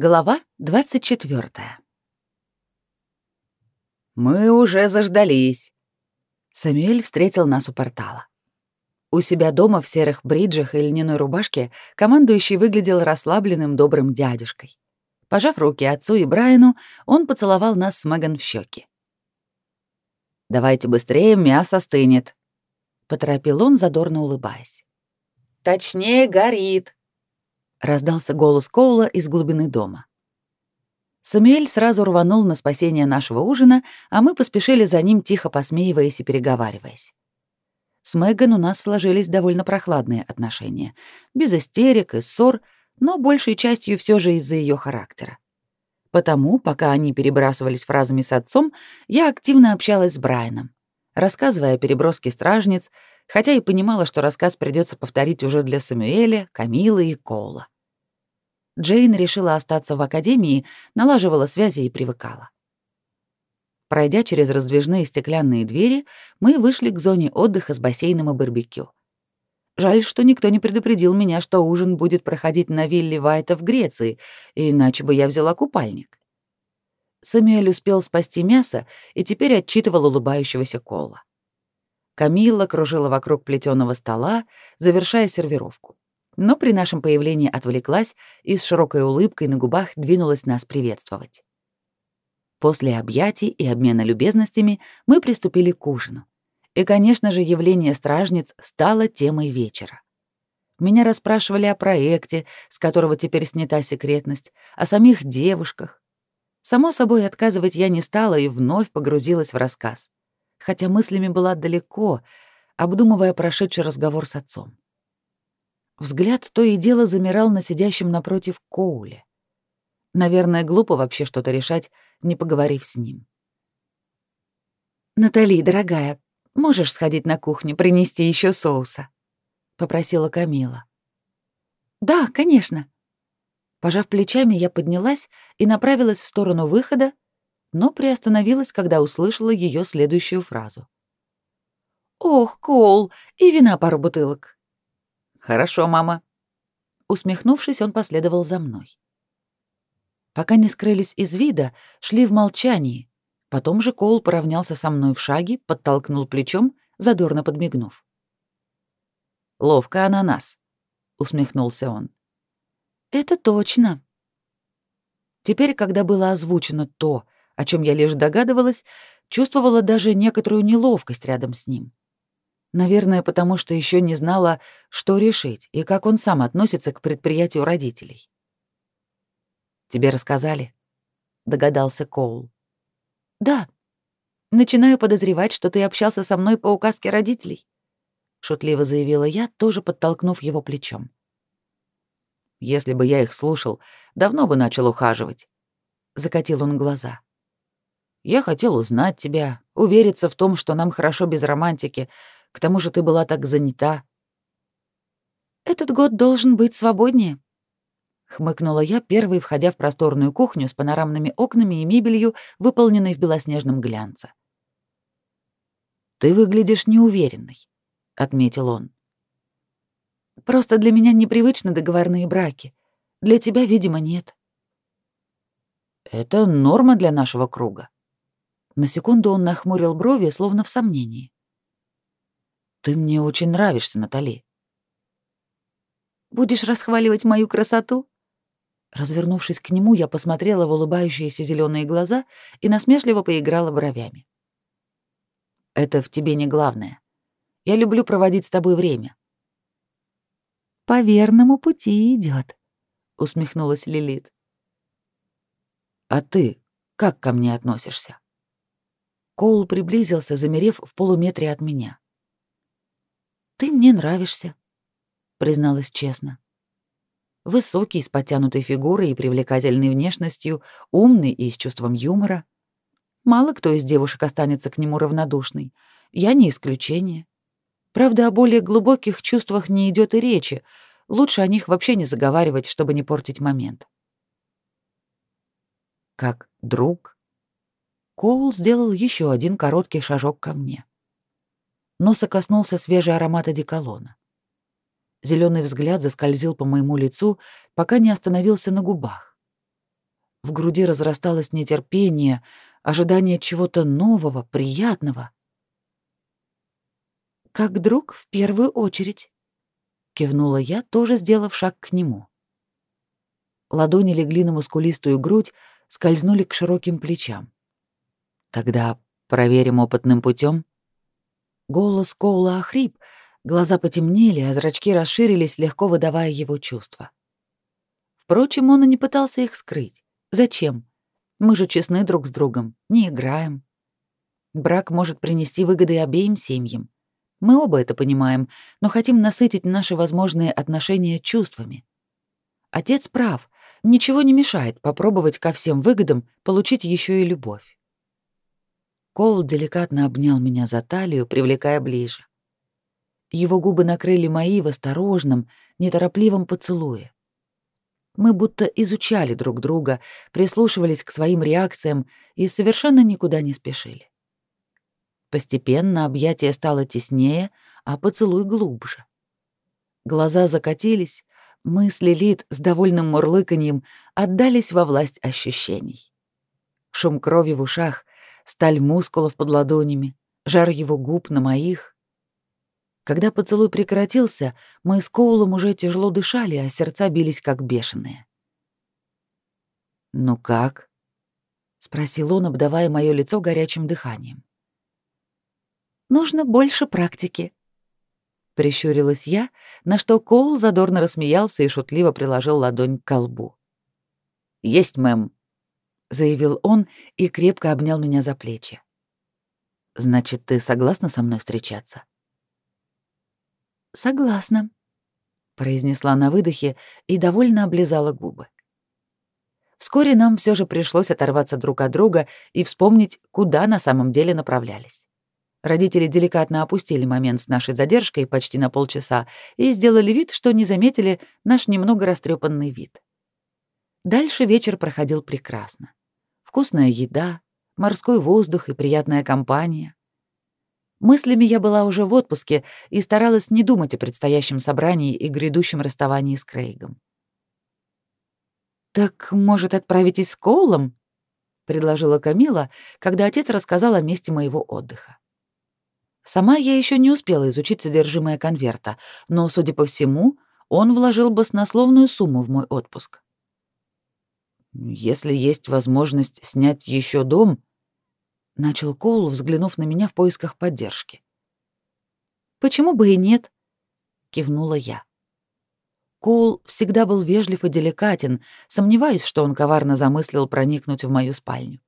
Глава 24. Мы уже заждались. Самюэль встретил нас у портала. У себя дома в серых бриджах и льняной рубашке командующий выглядел расслабленным добрым дядюшкой. Пожав руки отцу и Брайану, он поцеловал нас с Меган в щеки. «Давайте быстрее, мясо стынет», — поторопил он, задорно улыбаясь. «Точнее, горит», — раздался голос Коула из глубины дома. Самуэль сразу рванул на спасение нашего ужина, а мы поспешили за ним, тихо посмеиваясь и переговариваясь. С Меган у нас сложились довольно прохладные отношения, без истерик и ссор, но большей частью все же из-за ее характера. Потому, пока они перебрасывались фразами с отцом, я активно общалась с Брайаном, рассказывая о переброске стражниц, хотя и понимала, что рассказ придется повторить уже для Самуэля, Камилы и Коула. Джейн решила остаться в академии, налаживала связи и привыкала. Пройдя через раздвижные стеклянные двери, мы вышли к зоне отдыха с бассейном и барбекю. Жаль, что никто не предупредил меня, что ужин будет проходить на вилле Вайта в Греции, иначе бы я взяла купальник. Самюэль успел спасти мясо и теперь отчитывал улыбающегося Кола. Камилла кружила вокруг плетеного стола, завершая сервировку но при нашем появлении отвлеклась и с широкой улыбкой на губах двинулась нас приветствовать. После объятий и обмена любезностями мы приступили к ужину. И, конечно же, явление стражниц стало темой вечера. Меня расспрашивали о проекте, с которого теперь снята секретность, о самих девушках. Само собой, отказывать я не стала и вновь погрузилась в рассказ, хотя мыслями была далеко, обдумывая прошедший разговор с отцом. Взгляд то и дело замирал на сидящем напротив Коуле. Наверное, глупо вообще что-то решать, не поговорив с ним. «Натали, дорогая, можешь сходить на кухню, принести еще соуса?» — попросила Камила. «Да, конечно». Пожав плечами, я поднялась и направилась в сторону выхода, но приостановилась, когда услышала ее следующую фразу. «Ох, Коул, и вина пару бутылок». «Хорошо, мама». Усмехнувшись, он последовал за мной. Пока не скрылись из вида, шли в молчании. Потом же Коул поравнялся со мной в шаге, подтолкнул плечом, задорно подмигнув. «Ловко ананас», — усмехнулся он. «Это точно». Теперь, когда было озвучено то, о чем я лишь догадывалась, чувствовала даже некоторую неловкость рядом с ним. Наверное, потому что еще не знала, что решить и как он сам относится к предприятию родителей. «Тебе рассказали?» — догадался Коул. «Да. Начинаю подозревать, что ты общался со мной по указке родителей», — шутливо заявила я, тоже подтолкнув его плечом. «Если бы я их слушал, давно бы начал ухаживать», — закатил он глаза. «Я хотел узнать тебя, увериться в том, что нам хорошо без романтики, — к тому же ты была так занята. Этот год должен быть свободнее, хмыкнула я, первой входя в просторную кухню с панорамными окнами и мебелью, выполненной в белоснежном глянце. Ты выглядишь неуверенной, отметил он. Просто для меня непривычны договорные браки. Для тебя, видимо, нет. Это норма для нашего круга. На секунду он нахмурил брови, словно в сомнении. Ты мне очень нравишься, Натали. Будешь расхваливать мою красоту? Развернувшись к нему, я посмотрела в улыбающиеся зеленые глаза и насмешливо поиграла бровями. Это в тебе не главное. Я люблю проводить с тобой время. По верному пути идет, усмехнулась Лилит. А ты как ко мне относишься? Коул приблизился, замерев в полуметре от меня. «Ты мне нравишься», — призналась честно. Высокий, с подтянутой фигурой и привлекательной внешностью, умный и с чувством юмора. Мало кто из девушек останется к нему равнодушной. Я не исключение. Правда, о более глубоких чувствах не идет и речи. Лучше о них вообще не заговаривать, чтобы не портить момент. Как друг, Коул сделал еще один короткий шажок ко мне носа коснулся свежий аромат одеколона. Зеленый взгляд заскользил по моему лицу, пока не остановился на губах. В груди разрасталось нетерпение, ожидание чего-то нового, приятного. «Как друг в первую очередь», — кивнула я, тоже сделав шаг к нему. Ладони легли на мускулистую грудь, скользнули к широким плечам. «Тогда проверим опытным путем. Голос Коула охрип, глаза потемнели, а зрачки расширились, легко выдавая его чувства. Впрочем, он и не пытался их скрыть. Зачем? Мы же честны друг с другом, не играем. Брак может принести выгоды обеим семьям. Мы оба это понимаем, но хотим насытить наши возможные отношения чувствами. Отец прав, ничего не мешает попробовать ко всем выгодам получить еще и любовь. Коул деликатно обнял меня за талию, привлекая ближе. Его губы накрыли мои в осторожном, неторопливом поцелуе. Мы будто изучали друг друга, прислушивались к своим реакциям и совершенно никуда не спешили. Постепенно объятие стало теснее, а поцелуй глубже. Глаза закатились, мысли Лид с довольным мурлыканьем отдались во власть ощущений. Шум крови в ушах, сталь мускулов под ладонями, жар его губ на моих. Когда поцелуй прекратился, мы с Коулом уже тяжело дышали, а сердца бились как бешеные. «Ну как?» — спросил он, обдавая мое лицо горячим дыханием. «Нужно больше практики», — прищурилась я, на что Коул задорно рассмеялся и шутливо приложил ладонь к колбу. «Есть, мэм», — заявил он и крепко обнял меня за плечи. «Значит, ты согласна со мной встречаться?» «Согласна», — произнесла на выдохе и довольно облизала губы. Вскоре нам все же пришлось оторваться друг от друга и вспомнить, куда на самом деле направлялись. Родители деликатно опустили момент с нашей задержкой почти на полчаса и сделали вид, что не заметили наш немного растрепанный вид. Дальше вечер проходил прекрасно. Вкусная еда, морской воздух и приятная компания. Мыслями я была уже в отпуске и старалась не думать о предстоящем собрании и грядущем расставании с Крейгом. «Так, может, отправитесь с Коулом?» — предложила Камила, когда отец рассказал о месте моего отдыха. Сама я еще не успела изучить содержимое конверта, но, судя по всему, он вложил баснословную сумму в мой отпуск. «Если есть возможность снять еще дом», начал Коул, взглянув на меня в поисках поддержки. Почему бы и нет? кивнула я. Коул всегда был вежлив и деликатен, сомневаюсь, что он коварно замыслил проникнуть в мою спальню.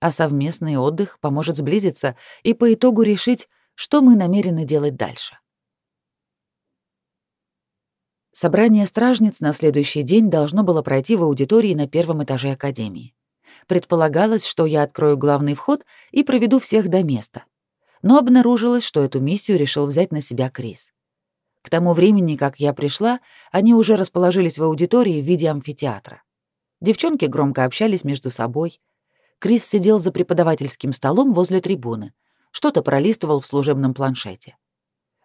А совместный отдых поможет сблизиться и по итогу решить, что мы намерены делать дальше. Собрание стражниц на следующий день должно было пройти в аудитории на первом этаже академии. Предполагалось, что я открою главный вход и проведу всех до места. Но обнаружилось, что эту миссию решил взять на себя Крис. К тому времени, как я пришла, они уже расположились в аудитории в виде амфитеатра. Девчонки громко общались между собой. Крис сидел за преподавательским столом возле трибуны, что-то пролистывал в служебном планшете.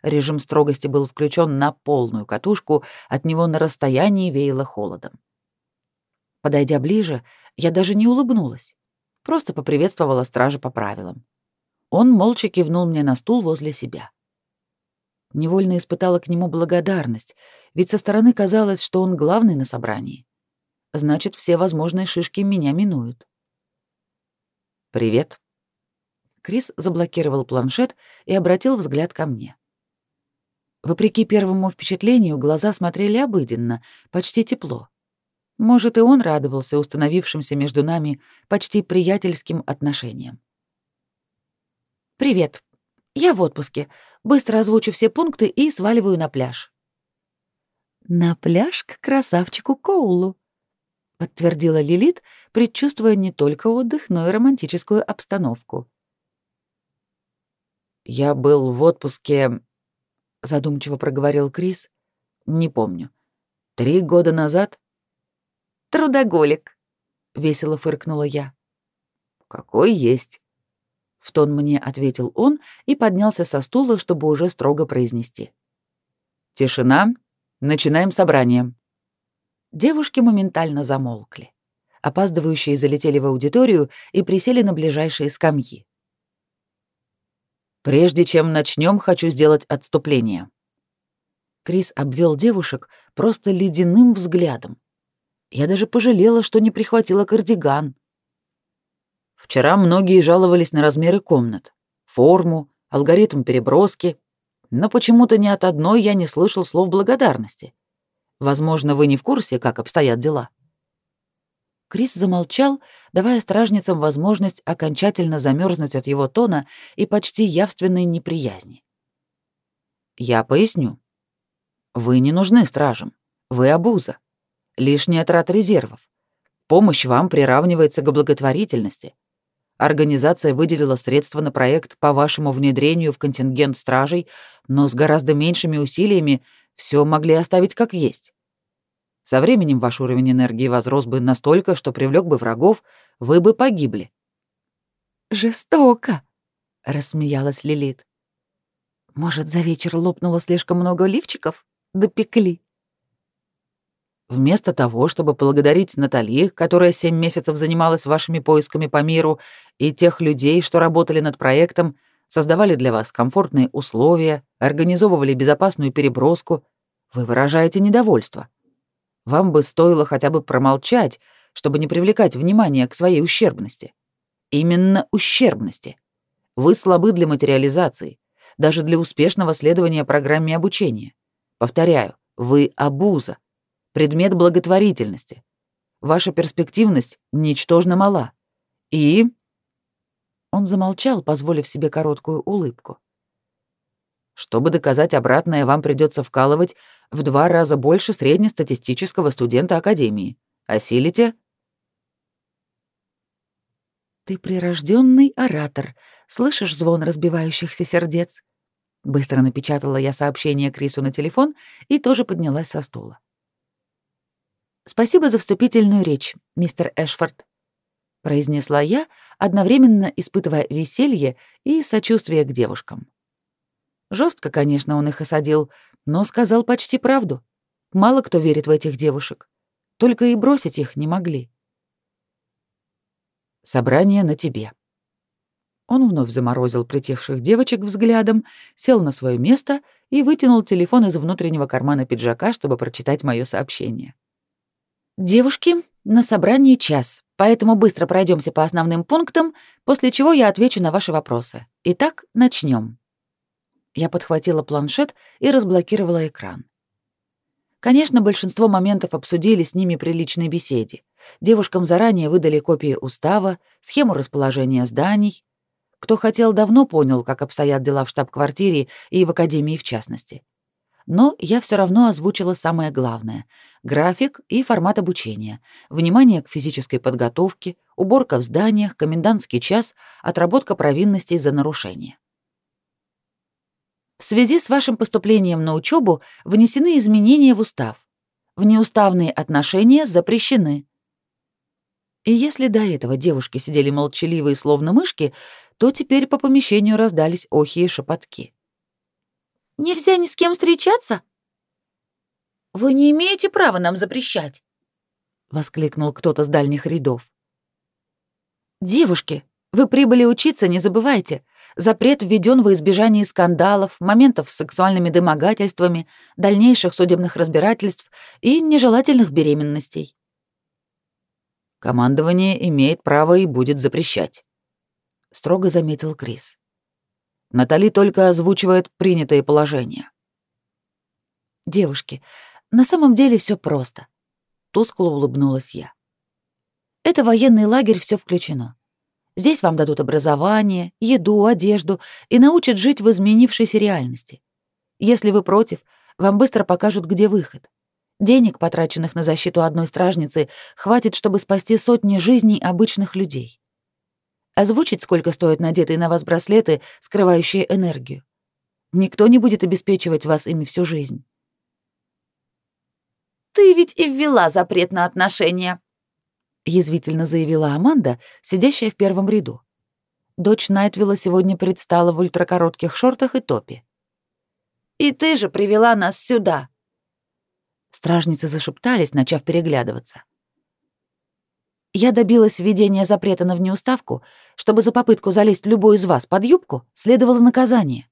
Режим строгости был включен на полную катушку, от него на расстоянии веяло холодом. Подойдя ближе, я даже не улыбнулась, просто поприветствовала стража по правилам. Он молча кивнул мне на стул возле себя. Невольно испытала к нему благодарность, ведь со стороны казалось, что он главный на собрании. Значит, все возможные шишки меня минуют. «Привет». Крис заблокировал планшет и обратил взгляд ко мне. Вопреки первому впечатлению, глаза смотрели обыденно, почти тепло. Может, и он радовался установившимся между нами почти приятельским отношениям. «Привет. Я в отпуске. Быстро озвучу все пункты и сваливаю на пляж». «На пляж к красавчику Коулу», — подтвердила Лилит, предчувствуя не только отдых, но и романтическую обстановку. «Я был в отпуске», — задумчиво проговорил Крис. «Не помню. Три года назад?» Трудоголик, весело фыркнула я. Какой есть, в тон мне ответил он и поднялся со стула, чтобы уже строго произнести. Тишина. Начинаем собрание. Девушки моментально замолкли. опаздывающие залетели в аудиторию и присели на ближайшие скамьи. Прежде чем начнем, хочу сделать отступление. Крис обвел девушек просто ледяным взглядом. Я даже пожалела, что не прихватила кардиган. Вчера многие жаловались на размеры комнат, форму, алгоритм переброски, но почему-то ни от одной я не слышал слов благодарности. Возможно, вы не в курсе, как обстоят дела. Крис замолчал, давая стражницам возможность окончательно замерзнуть от его тона и почти явственной неприязни. «Я поясню. Вы не нужны стражам. Вы обуза. Лишняя трата резервов. Помощь вам приравнивается к благотворительности. Организация выделила средства на проект по вашему внедрению в контингент стражей, но с гораздо меньшими усилиями все могли оставить как есть. Со временем ваш уровень энергии возрос бы настолько, что привлек бы врагов, вы бы погибли. Жестоко, рассмеялась Лилит. Может, за вечер лопнуло слишком много лифчиков? Допекли. Вместо того, чтобы благодарить Натали, которая семь месяцев занималась вашими поисками по миру, и тех людей, что работали над проектом, создавали для вас комфортные условия, организовывали безопасную переброску, вы выражаете недовольство. Вам бы стоило хотя бы промолчать, чтобы не привлекать внимание к своей ущербности. Именно ущербности. Вы слабы для материализации, даже для успешного следования программе обучения. Повторяю, вы обуза, предмет благотворительности. Ваша перспективность ничтожно мала. И... Он замолчал, позволив себе короткую улыбку. Чтобы доказать обратное, вам придется вкалывать в два раза больше среднестатистического студента Академии. Осилите? Ты прирожденный оратор. Слышишь звон разбивающихся сердец? Быстро напечатала я сообщение Крису на телефон и тоже поднялась со стула. Спасибо за вступительную речь, мистер Эшфорд, произнесла я, одновременно испытывая веселье и сочувствие к девушкам. Жестко, конечно, он их осадил, но сказал почти правду. Мало кто верит в этих девушек. Только и бросить их не могли. Собрание на тебе. Он вновь заморозил притихших девочек взглядом, сел на свое место и вытянул телефон из внутреннего кармана пиджака, чтобы прочитать мое сообщение. «Девушки, на собрании час, поэтому быстро пройдемся по основным пунктам, после чего я отвечу на ваши вопросы. Итак, начнем. Я подхватила планшет и разблокировала экран. Конечно, большинство моментов обсудили с ними при личной беседе. Девушкам заранее выдали копии устава, схему расположения зданий. Кто хотел, давно понял, как обстоят дела в штаб-квартире и в академии в частности. Но я все равно озвучила самое главное — график и формат обучения, внимание к физической подготовке, уборка в зданиях, комендантский час, отработка провинностей за нарушение. В связи с вашим поступлением на учебу внесены изменения в устав. Внеуставные отношения запрещены. И если до этого девушки сидели молчаливые, словно мышки, то теперь по помещению раздались охи и шепотки. «Нельзя ни с кем встречаться?» «Вы не имеете права нам запрещать!» — воскликнул кто-то с дальних рядов. «Девушки, вы прибыли учиться, не забывайте. Запрет введен во избежание скандалов, моментов с сексуальными домогательствами, дальнейших судебных разбирательств и нежелательных беременностей. Командование имеет право и будет запрещать, строго заметил Крис. Натали только озвучивает принятые положения. Девушки, на самом деле все просто, тускло улыбнулась я. Это военный лагерь, все включено. Здесь вам дадут образование, еду, одежду и научат жить в изменившейся реальности. Если вы против, вам быстро покажут, где выход. Денег, потраченных на защиту одной стражницы, хватит, чтобы спасти сотни жизней обычных людей. Озвучить, сколько стоят надетые на вас браслеты, скрывающие энергию. Никто не будет обеспечивать вас ими всю жизнь. «Ты ведь и ввела запрет на отношения», язвительно заявила Аманда, сидящая в первом ряду. Дочь Найтвилла сегодня предстала в ультракоротких шортах и топе. «И ты же привела нас сюда!» Стражницы зашептались, начав переглядываться. Я добилась введения запрета на внеуставку, чтобы за попытку залезть любой из вас под юбку следовало наказание.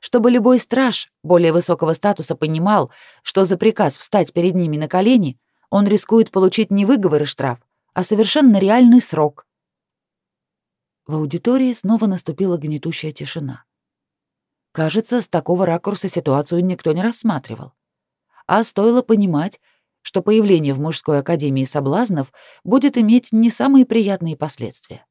Чтобы любой страж более высокого статуса понимал, что за приказ встать перед ними на колени он рискует получить не выговор и штраф, а совершенно реальный срок. В аудитории снова наступила гнетущая тишина. Кажется, с такого ракурса ситуацию никто не рассматривал. А стоило понимать, что появление в мужской академии соблазнов будет иметь не самые приятные последствия.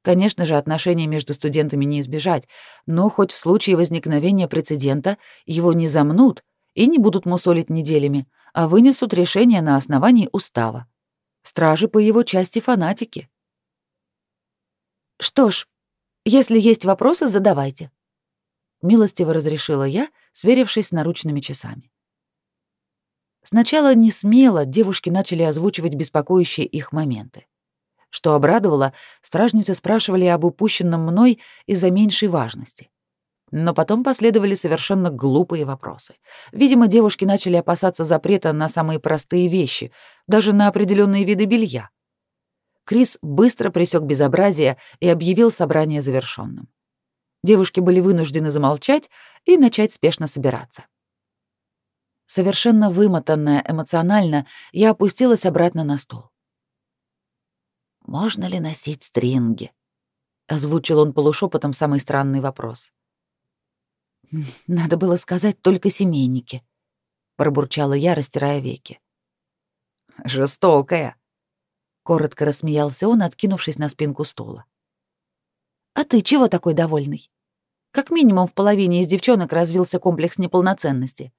Конечно же, отношения между студентами не избежать, но хоть в случае возникновения прецедента его не замнут и не будут мусолить неделями, а вынесут решение на основании устава. Стражи по его части фанатики. Что ж, если есть вопросы, задавайте. Милостиво разрешила я, сверившись с наручными часами. Сначала не смело девушки начали озвучивать беспокоящие их моменты. Что обрадовало, стражницы спрашивали об упущенном мной из-за меньшей важности. Но потом последовали совершенно глупые вопросы. Видимо, девушки начали опасаться запрета на самые простые вещи, даже на определенные виды белья. Крис быстро пресек безобразие и объявил собрание завершенным. Девушки были вынуждены замолчать и начать спешно собираться. Совершенно вымотанная эмоционально, я опустилась обратно на стол. «Можно ли носить стринги?» — озвучил он полушепотом самый странный вопрос. «Надо было сказать только семейники», — пробурчала я, растирая веки. «Жестокая», — коротко рассмеялся он, откинувшись на спинку стула. «А ты чего такой довольный? Как минимум в половине из девчонок развился комплекс неполноценности.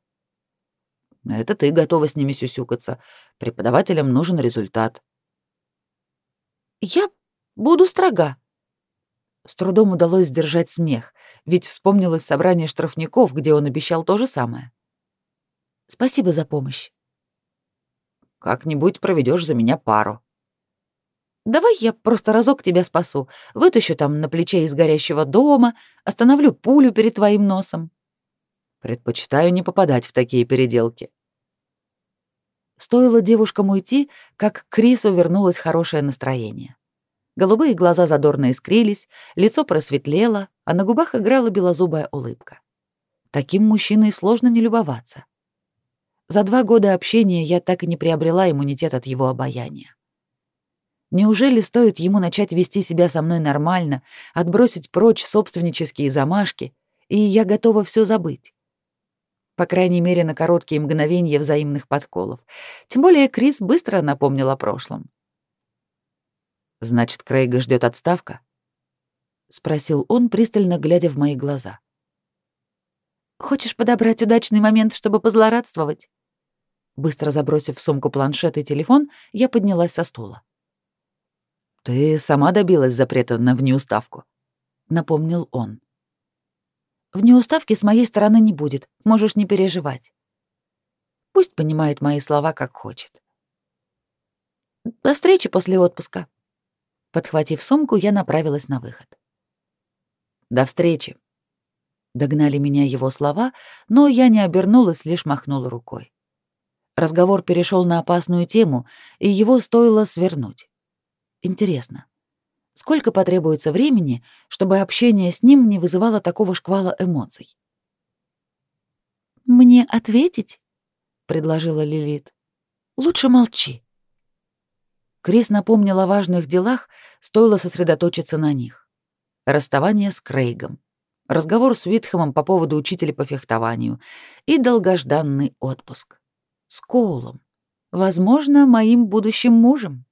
Это ты готова с ними сюсюкаться. Преподавателям нужен результат. Я буду строга. С трудом удалось сдержать смех, ведь вспомнилось собрание штрафников, где он обещал то же самое. Спасибо за помощь. Как-нибудь проведешь за меня пару. Давай я просто разок тебя спасу, вытащу там на плече из горящего дома, остановлю пулю перед твоим носом. Предпочитаю не попадать в такие переделки. Стоило девушкам уйти, как к Крису вернулось хорошее настроение. Голубые глаза задорно искрились, лицо просветлело, а на губах играла белозубая улыбка. Таким мужчиной сложно не любоваться. За два года общения я так и не приобрела иммунитет от его обаяния. Неужели стоит ему начать вести себя со мной нормально, отбросить прочь собственнические замашки, и я готова все забыть? По крайней мере, на короткие мгновения взаимных подколов. Тем более Крис быстро напомнил о прошлом. «Значит, Крейга ждет отставка?» — спросил он, пристально глядя в мои глаза. «Хочешь подобрать удачный момент, чтобы позлорадствовать?» Быстро забросив в сумку планшет и телефон, я поднялась со стула. «Ты сама добилась запрета на внеуставку», — напомнил он. В неуставке с моей стороны не будет, можешь не переживать. Пусть понимает мои слова как хочет. До встречи после отпуска. Подхватив сумку, я направилась на выход. До встречи. Догнали меня его слова, но я не обернулась, лишь махнула рукой. Разговор перешел на опасную тему, и его стоило свернуть. Интересно, Сколько потребуется времени, чтобы общение с ним не вызывало такого шквала эмоций? «Мне ответить?» — предложила Лилит. «Лучше молчи». Крис напомнил о важных делах, стоило сосредоточиться на них. Расставание с Крейгом, разговор с Уитхэмом по поводу учителя по фехтованию и долгожданный отпуск. С Коулом, возможно, моим будущим мужем.